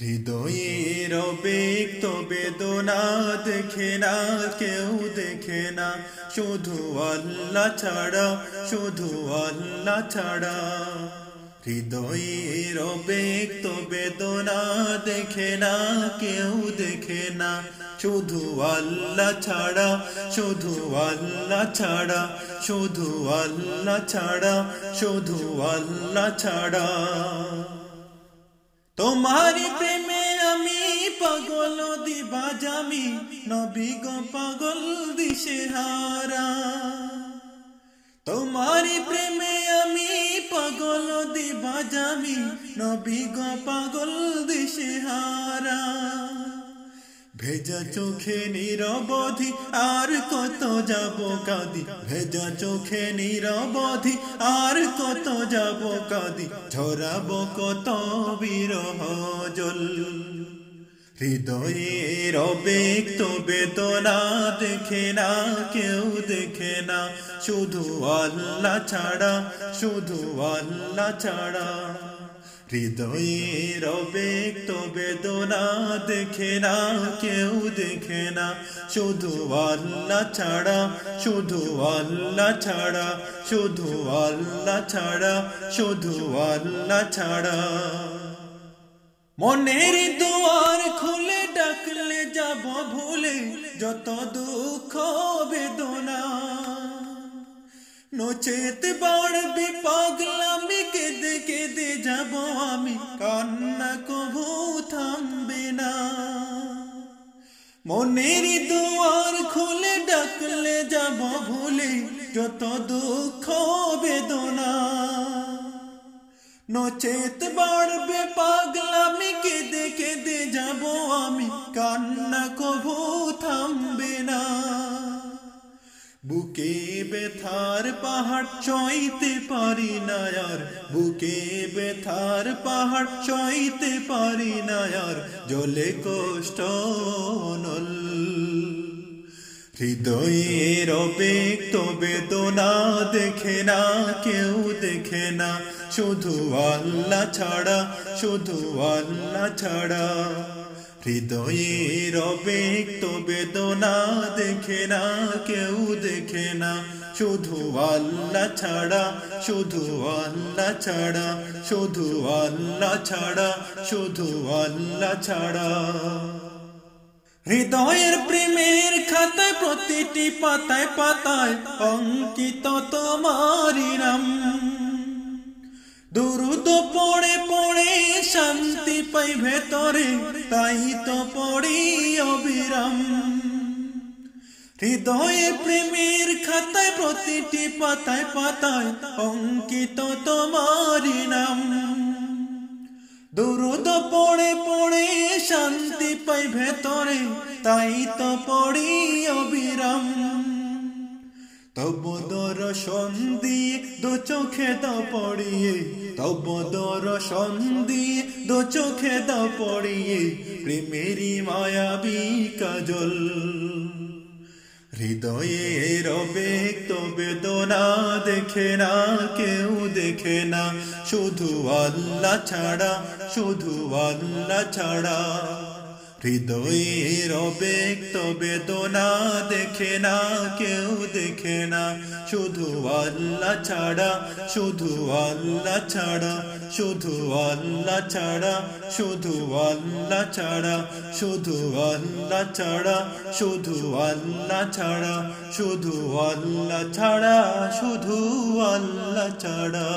হৃদয়ের ব্যক্ত বেদনা দেখে না, কেউ দেখে না। শুধু আল্লাহ ছাড়া, শুধু আল্লাহ ছাড়া। হৃদয়ের ব্যক্ত বেদনা দেখে না, কেউ দেখে না। শুধু আল্লাহ ছাড়া, শুধু আল্লাহ ছাড়া। শুধু আল্লাহ ছাড়া, শুধু আল্লাহ ছাড়া। তোমারি প্রেমে আমি পাগল দি বাজামি নবী গো পাগল দিশে হারা। তোমারি প্রেমে আমি পাগল দি বাজামি নবী গো পাগল দিশে হারা। ভেজা চোখে নিরবধি আর কত যাব কাদি। ভেজা চোখে নিরবধি আর কত যাব কাদি। ঝরাব কত বিরহ জল। হৃদয়ের অব্যক্ত বেদনা দেখে না, কেউ দেখে না। শুধু আল্লাহ ছাড়া, শুধু আল্লাহ ছাড়া। হৃদয়ের অব্যক্ত বেদনা দেখে না, কেউ দেখে না। শুধু আল্লাহ ছাড়া, শুধু আল্লাহ ছাড়া, শুধু আল্লাহ ছাড়া, শুধু আল্লাহ ছাড়া। মনের দুয়ার খুলে ডাকলে যাব ভুলে, যত দুঃখ বেদনা। নচেত বাড়বে পাগলামি, কেঁদে কেঁদে যাব আমি। কান্না কভু থামবে না। মনের দুয়ার খুলে ডাকলে যাব ভুলে, যত দুঃখ বেদনা। নচেত বাড়বে পাগলামি, কেঁদে কেঁদে যাব আমি। কান্না কভু থামবে না বুকে বেথার পাহাড় চইতে পারি না আর, বুকে বেথার পাহাড় চইতে পারি না আর, জলে কষ্ট নল হৃদয়ের অব্যক্ত বেদনা দেখে না, কেউ দেখে না, শুধু আল্লাহ ছাড়া, শুধু আল্লাহ ছাড়া। হৃদয়ের অব্যক্ত বেদনা দেখে না, কেউ দেখে না। শুধু আল্লাহ ছাড়া, শুধু আল্লাহ ছাড়া, শুধু আল্লাহ ছাড়া, শুধু আল্লাহ ছাড়া। হৃদয়ের প্রেমের খাতায় প্রতিটি পাতায় পাতায় অঙ্কিত তোমারি নাম। দুরুদ পড়ে পড়ে শান্তি পাই ভেতরে, তাই তো পড়ি অবিরাম। হৃদয়ে প্রেমের খাতায়, প্রতিটি পাতায় পাতায় অঙ্কিত তোমারি নাম। দুরুদ পড়ে পড়ে, শান্তি পাই ভেতরে, তাই তো পড়ি অবিরাম। তব দর্শন দিয়ে দু চোখে দ পড়িয়ে, তব দর্শন দিয়ে দু চোখে দ পড়িয়ে প্রেমেরি মায়াবী কাজল। হৃদয়ে হৃদয়ের ব্যক্ত বেদনা দেখে না, কেউ দেখে না, শুধু আল্লাহ ছাড়া, শুধু আল্লাহ ছাড়া। হৃদয়ের ব্যক্ত বেদনা দেখে না, কেউ দেখে না। শুধু আল্লাহ ছাড়া, শুধু আল্লাহ ছাড়া, শুধু আল্লাহ ছাড়া, শুধু আল্লাহ ছাড়া, শুধু আল্লাহ ছাড়া, শুধু আল্লাহ ছাড়া, শুধু আল্লাহ ছাড়া, শুধু আল্লাহ ছাড়া।